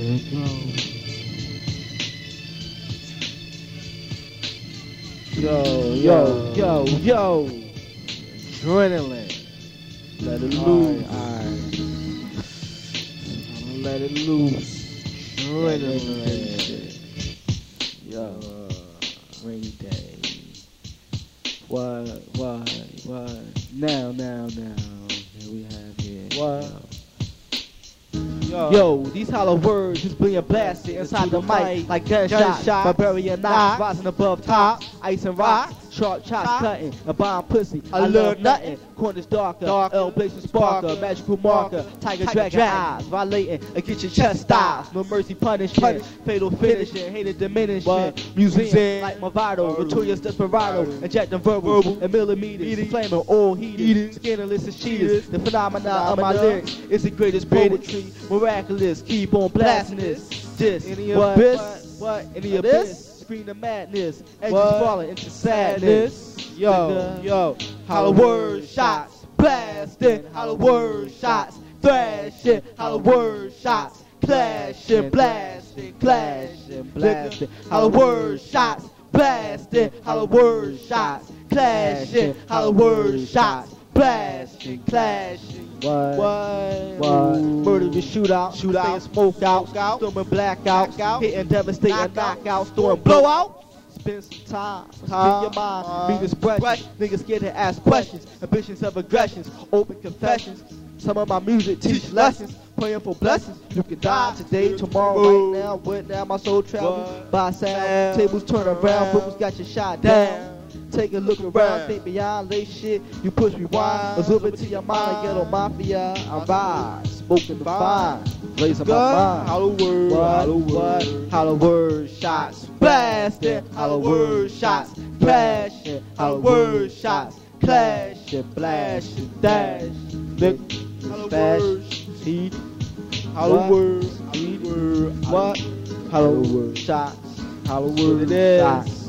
Here it goes. Yo, yo, yo, yo. Adrenaline. Let it loose. alright. Let it loose. Adrenaline. Yo. Uh, rainy day. What? What? What? Now, now, now. Here we have here. What? Yo. Yo, these hollow words is being blasted inside the mic like gunshots. Barbarian knocks rising above top. Ice and rock. Sharp chops cutting. A bomb pussy. I love nothing. Corners darker. L blazing sparker. Magical marker. Tiger dragon eyes. Violating get your chest styles. No mercy punishment. Fatal finishing. Hated diminishing. Museum like my vital. Notorious desperado. Injecting verbal and millimeters. Flaming all heated. Scandalous as cheaters. The phenomena of my lyrics is the greatest poetry. Miraculous. Keep on blasting this. This. What? abyss? What? Any Abyss? abyss? Scream the madness. Edges What? falling into sadness. Yo, yo. Hollow word shots, blasting. Hollow word shots, thrashing. Hollow word shots, clashing, blasting, clashing, blasting. Hollow word shots, blasting. Hollow word shots, clashing. Hollow word shots, blasting, clashing. What? What? What? Murderous shootout, shootout, smoke out, storming blackout, hitting devastating knockout, storming blowout. Spend some time, spend your mind, be this fresh. Niggas scared to ask questions, ambitions of aggressions, open confessions. Some of my music teach lessons, praying for blessings. You can die today, tomorrow, right now, with now my soul travel by sound. Tables turn around, books got your shot down. Take a look around, think beyond, lay shit. You push rewind, absorb it to your mind, Get ghetto mafia. I rise, smoking the fire, blazing my mind. Hollow word, hollow word. Hollow word shots, blasting. Hollow word shots, blasting. Hollow word shots, clashing, blasting, dashing. Look, flash, heat. Hollow word, hollow word. What? Hollow word shots, hollow word It is. shots.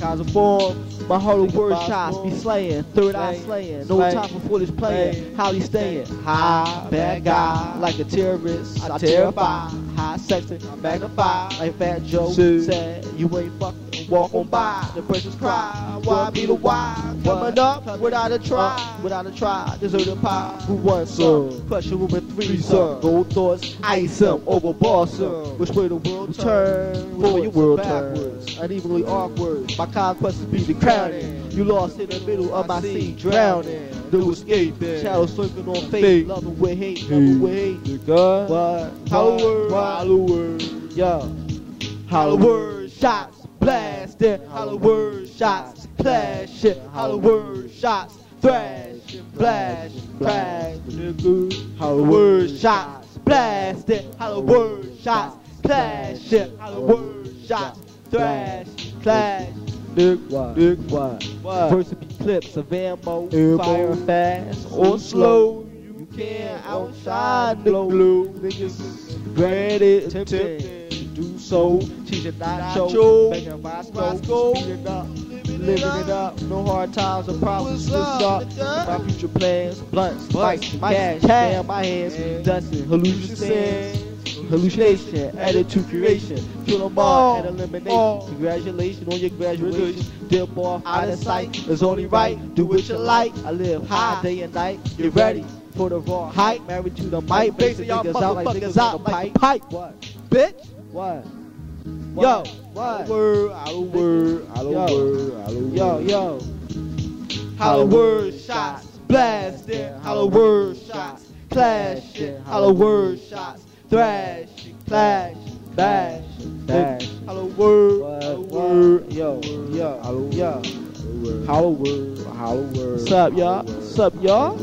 Kinds of forms. My Think word shots be slaying, third eye slaying. No time for foolish playing. Slay. Highly staying. High, bad guy, like a terrorist. I terrify. High sexy, I magnify. Like Fat Joe said, you ain't fucking walk on by. The precious cry, why be the why? Coming up without a try, without a try. Deserted pie, who wants some? Pressure with three some. Gold thoughts, ice some, over boss some. Which way the world turn? Way your world backwards? Unevenly awkward. My conquest is be the crowning. You lost in the middle of my sea, drowning. No escaping. Shadow slipping on fate. Loving with hate, loving with hate. Nigga. What? Hollow What? word, What? hollow word. Yo. Hollow word shots, blasting. Hollow word shots, clashing. Hollow word shots, thrashing, blast, crash. Nigga. Hollow word shots, blasting. Hollow word shots, clashing. Hollow word shots, thrash, clash. Dick, dick, What? What? Verse be clips of ammo, Ammo. fire fast or slow. You can't outshine the blue. Niggas granted, tempted so. Cheese and nacho, making Roscoe, Roscoe. speeding up, living it up. No hard times or problems. What's What's up? My future plans, blunts, bites, cash, damn my hands, Yeah. dusting, hallucinations. Hallucination, to creation. Kill them all and elimination. Oh. Congratulations on your graduation. Dip off out of sight. It's only right. Do what you like. I live high day and night. Get ready for the raw hype. Married to the mic. Basing y'all niggas out like niggas out like pipe. What? Bitch. What? Yo. What? Word, hollow word, hollow word, hollow word. Yo, yo. Hollow word shots, blasting. Hollow word shots, clashing. Hollow word shots, thrashing, clash, bash, bash. Hollow word, hollow word. Yo, yo, Hollow yo. word. Hollow word. Hollow word. What's up, y'all? What's up, y'all?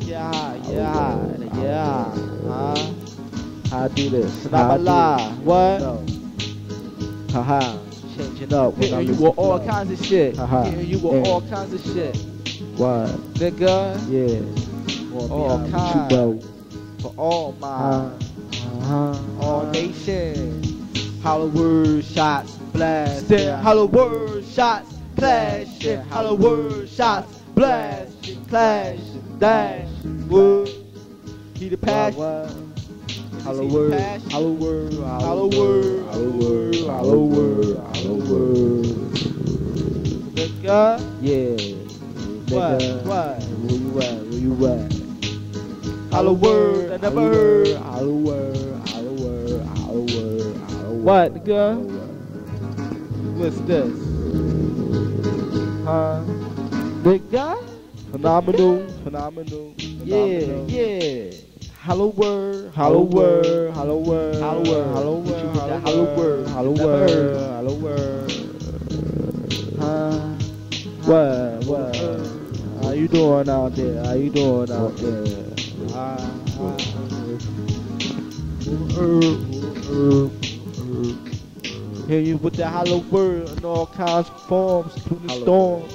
Yeah, yeah, yeah. Huh? How I do this? It's How I not a lie. What? No. Haha. Changing up. Hitting you with all kinds of shit. Haha. Hitting you with Yeah. all kinds of shit. What? Nigga. Yeah. All All kinds. For all my Uh-huh. all nation. Hollow word shots, blast. Hollow word shots, clash. Hollow word shots, blast, clash, dash. Wood. He the passion. What? Hello see the word. Hello word. Hello word. Hello word. Hello word. Hello word. Nigga. Yeah. What? What? Where you at? Where you at? Word. I never heard. Hello word. Hello word. Hello word. What, nigga? What's this? Huh? Nigga? Phenomenal. Phenomenal. Yeah, yeah. Hello word. Hello word. Hello word. Hello word. Hello What you word. with that Hello word? Hello word. Hello word. Huh? What? What? How you doing out there? How you doing out there? Uh, Hear you with the hollow word in all kinds of forms, including Hollow storms.